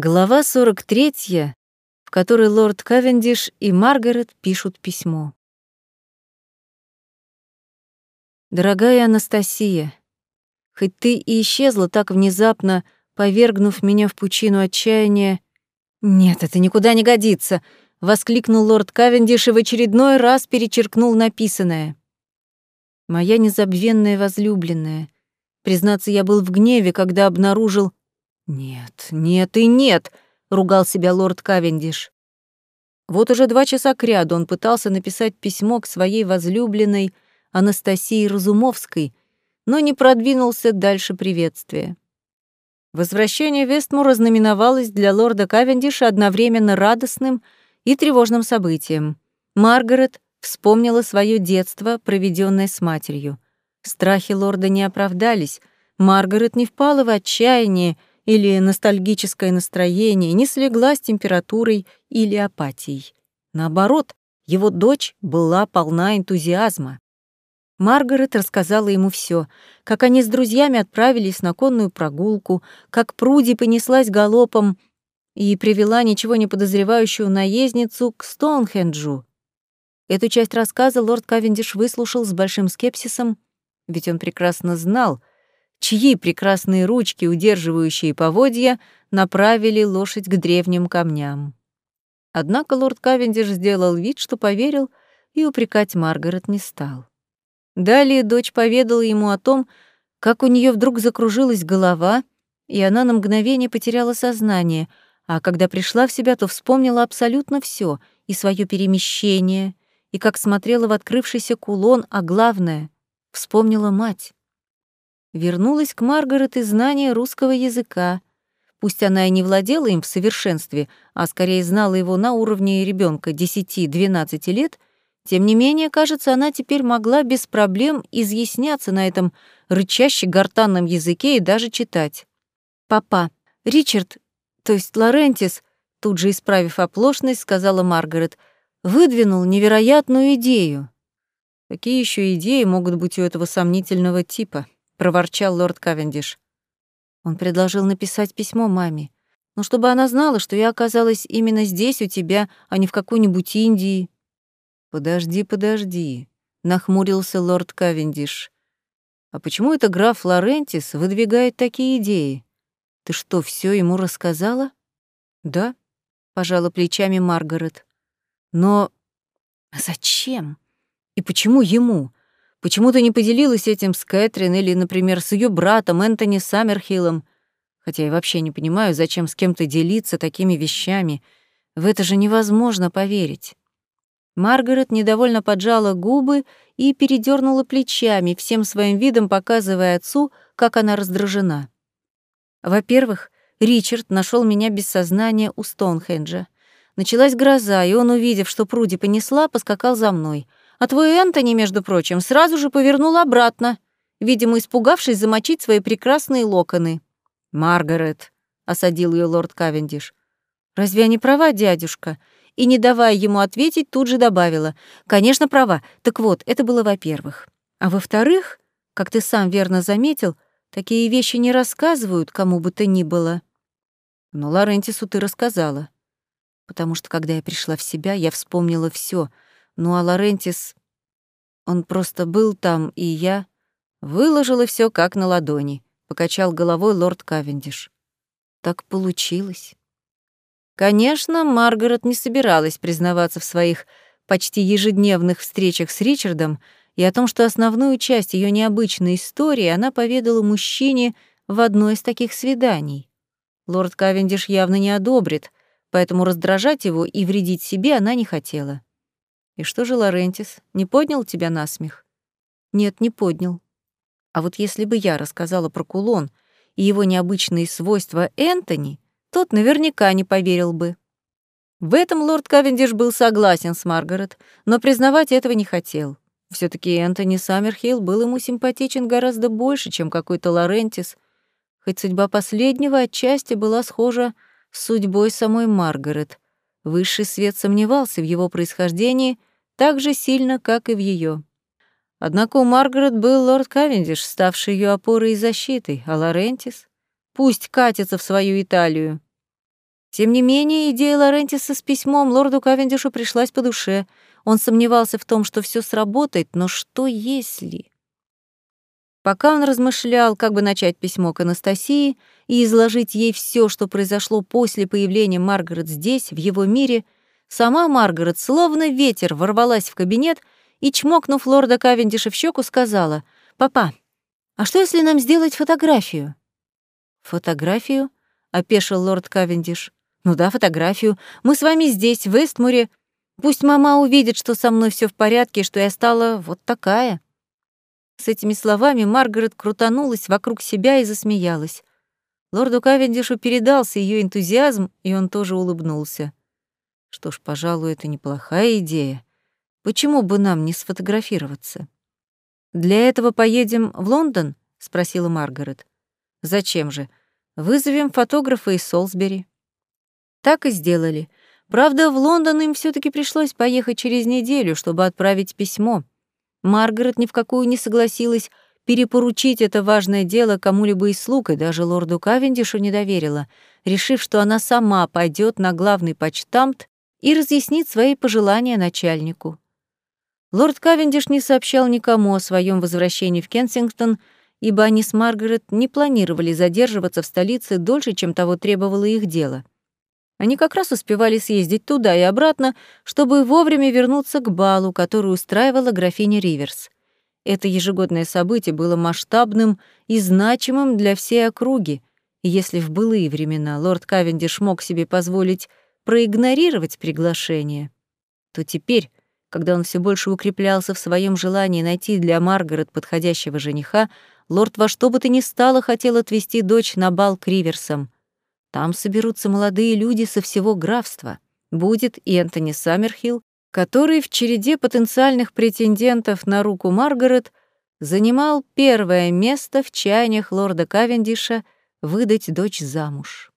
Глава 43, в которой лорд Кавендиш и Маргарет пишут письмо. Дорогая Анастасия, хоть ты и исчезла так внезапно, повергнув меня в пучину отчаяния, нет, это никуда не годится, воскликнул лорд Кавендиш и в очередной раз перечеркнул написанное. Моя незабвенная возлюбленная. Признаться, я был в гневе, когда обнаружил, «Нет, нет и нет!» — ругал себя лорд Кавендиш. Вот уже два часа кряду он пытался написать письмо к своей возлюбленной Анастасии Разумовской, но не продвинулся дальше приветствия. Возвращение Вестмура знаменовалось для лорда Кавендиша одновременно радостным и тревожным событием. Маргарет вспомнила свое детство, проведенное с матерью. Страхи лорда не оправдались, Маргарет не впала в отчаяние или ностальгическое настроение не слегла с температурой или апатией. Наоборот, его дочь была полна энтузиазма. Маргарет рассказала ему все, как они с друзьями отправились на конную прогулку, как Пруди понеслась галопом и привела ничего не подозревающую наездницу к Стоунхенджу. Эту часть рассказа лорд Кавендиш выслушал с большим скепсисом, ведь он прекрасно знал, чьи прекрасные ручки, удерживающие поводья, направили лошадь к древним камням. Однако лорд Кавендиш сделал вид, что поверил, и упрекать Маргарет не стал. Далее дочь поведала ему о том, как у нее вдруг закружилась голова, и она на мгновение потеряла сознание, а когда пришла в себя, то вспомнила абсолютно все и свое перемещение, и как смотрела в открывшийся кулон, а главное — вспомнила мать вернулась к Маргарет и знание русского языка. Пусть она и не владела им в совершенстве, а скорее знала его на уровне ребенка 10-12 лет, тем не менее, кажется, она теперь могла без проблем изъясняться на этом рычаще гортанном языке и даже читать. «Папа, Ричард, то есть Лорентис», тут же исправив оплошность, сказала Маргарет, выдвинул невероятную идею. Какие еще идеи могут быть у этого сомнительного типа? Проворчал лорд Кавендиш. Он предложил написать письмо маме, но чтобы она знала, что я оказалась именно здесь у тебя, а не в какой-нибудь Индии. Подожди, подожди, нахмурился лорд Кавендиш. А почему это граф Лорентис выдвигает такие идеи? Ты что, все ему рассказала? Да, пожала плечами Маргарет. Но зачем? И почему ему? Почему ты не поделилась этим с Кэтрин или, например, с ее братом Энтони Саммерхиллом? Хотя я вообще не понимаю, зачем с кем-то делиться такими вещами. В это же невозможно поверить. Маргарет недовольно поджала губы и передернула плечами, всем своим видом показывая отцу, как она раздражена. Во-первых, Ричард нашел меня без сознания у Стоунхенджа. Началась гроза, и он, увидев, что Пруди понесла, поскакал за мной — а твой Энтони, между прочим, сразу же повернул обратно, видимо, испугавшись замочить свои прекрасные локоны. «Маргарет», — осадил ее лорд Кавендиш. «Разве я не права, дядюшка?» И, не давая ему ответить, тут же добавила. «Конечно, права. Так вот, это было во-первых. А во-вторых, как ты сам верно заметил, такие вещи не рассказывают кому бы то ни было». Но Лорентису ты рассказала. Потому что, когда я пришла в себя, я вспомнила все — ну а Лорентис... Он просто был там, и я... Выложила все как на ладони, покачал головой лорд Кавендиш. Так получилось. Конечно, Маргарет не собиралась признаваться в своих почти ежедневных встречах с Ричардом и о том, что основную часть ее необычной истории она поведала мужчине в одной из таких свиданий. Лорд Кавендиш явно не одобрит, поэтому раздражать его и вредить себе она не хотела. И что же Лорентис? Не поднял тебя на смех? Нет, не поднял. А вот если бы я рассказала про кулон и его необычные свойства Энтони, тот наверняка не поверил бы. В этом лорд Кавендиш был согласен с Маргарет, но признавать этого не хотел. все таки Энтони Саммерхилл был ему симпатичен гораздо больше, чем какой-то Лорентис, хоть судьба последнего отчасти была схожа с судьбой самой Маргарет. Высший свет сомневался в его происхождении так же сильно, как и в ее. Однако у Маргарет был лорд Кавендиш, ставший ее опорой и защитой, а Лорентис пусть катится в свою Италию. Тем не менее, идея Лорентиса с письмом лорду Кавендишу пришлась по душе. Он сомневался в том, что все сработает, но что если... Пока он размышлял, как бы начать письмо к Анастасии и изложить ей все, что произошло после появления Маргарет здесь, в его мире, сама Маргарет, словно ветер, ворвалась в кабинет и, чмокнув лорда Кавендиша в щеку, сказала, «Папа, а что, если нам сделать фотографию?» «Фотографию?» — опешил лорд Кавендиш. «Ну да, фотографию. Мы с вами здесь, в Эстмуре. Пусть мама увидит, что со мной все в порядке, что я стала вот такая». С этими словами Маргарет крутанулась вокруг себя и засмеялась. Лорду Кавендишу передался ее энтузиазм, и он тоже улыбнулся. Что ж, пожалуй, это неплохая идея. Почему бы нам не сфотографироваться? Для этого поедем в Лондон? спросила Маргарет. Зачем же? Вызовем фотографа из Солсбери. Так и сделали. Правда, в Лондон им все таки пришлось поехать через неделю, чтобы отправить письмо. Маргарет ни в какую не согласилась перепоручить это важное дело кому-либо из слуг и даже лорду Кавендишу не доверила, решив, что она сама пойдет на главный почтамт и разъяснит свои пожелания начальнику. Лорд Кавендиш не сообщал никому о своем возвращении в Кенсингтон, ибо они с Маргарет не планировали задерживаться в столице дольше, чем того требовало их дело — они как раз успевали съездить туда и обратно, чтобы вовремя вернуться к балу, который устраивала графиня Риверс. Это ежегодное событие было масштабным и значимым для всей округи, если в былые времена лорд Кавендиш мог себе позволить проигнорировать приглашение, то теперь, когда он все больше укреплялся в своем желании найти для Маргарет подходящего жениха, лорд во что бы то ни стало хотел отвезти дочь на бал к Риверсам — там соберутся молодые люди со всего графства. Будет и Энтони Саммерхилл, который в череде потенциальных претендентов на руку Маргарет занимал первое место в чаяниях лорда Кавендиша выдать дочь замуж.